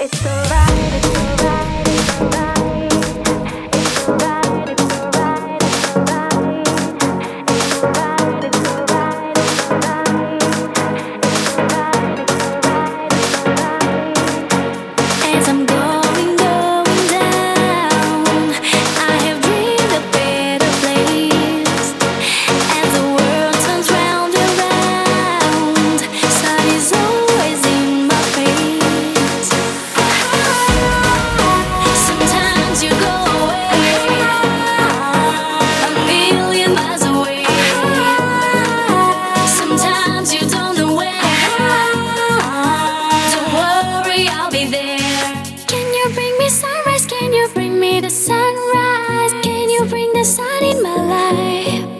It's alright, it's alright, worry, I'll be there. Can you bring me sunrise? Can you bring me the sunrise? Can you bring the sun in my life?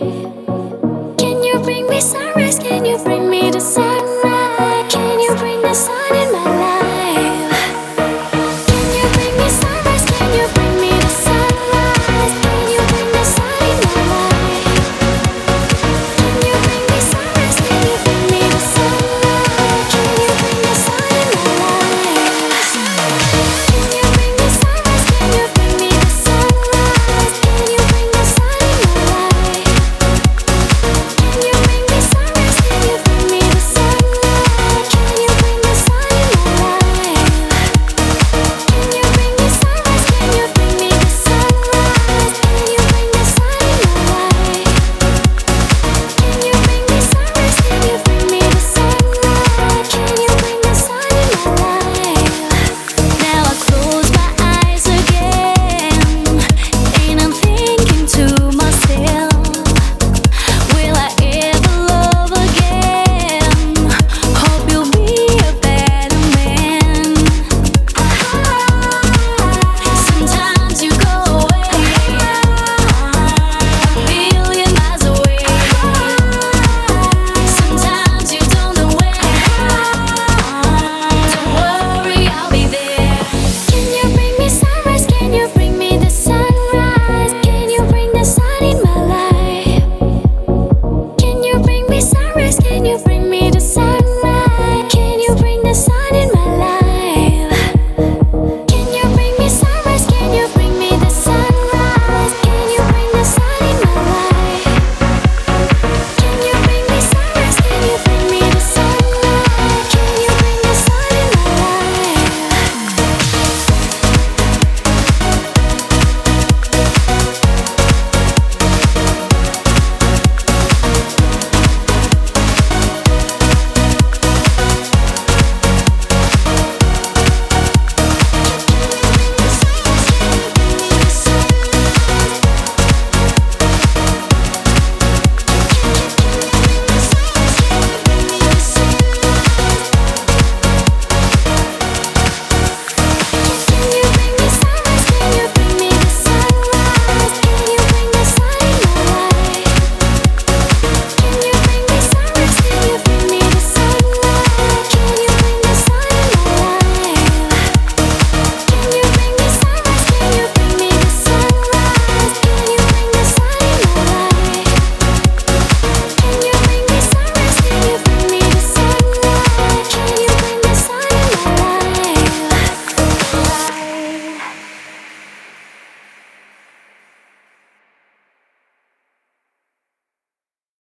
Can you bring me sunrise? Can you bring me the sunrise? Can you bring the sun in my life?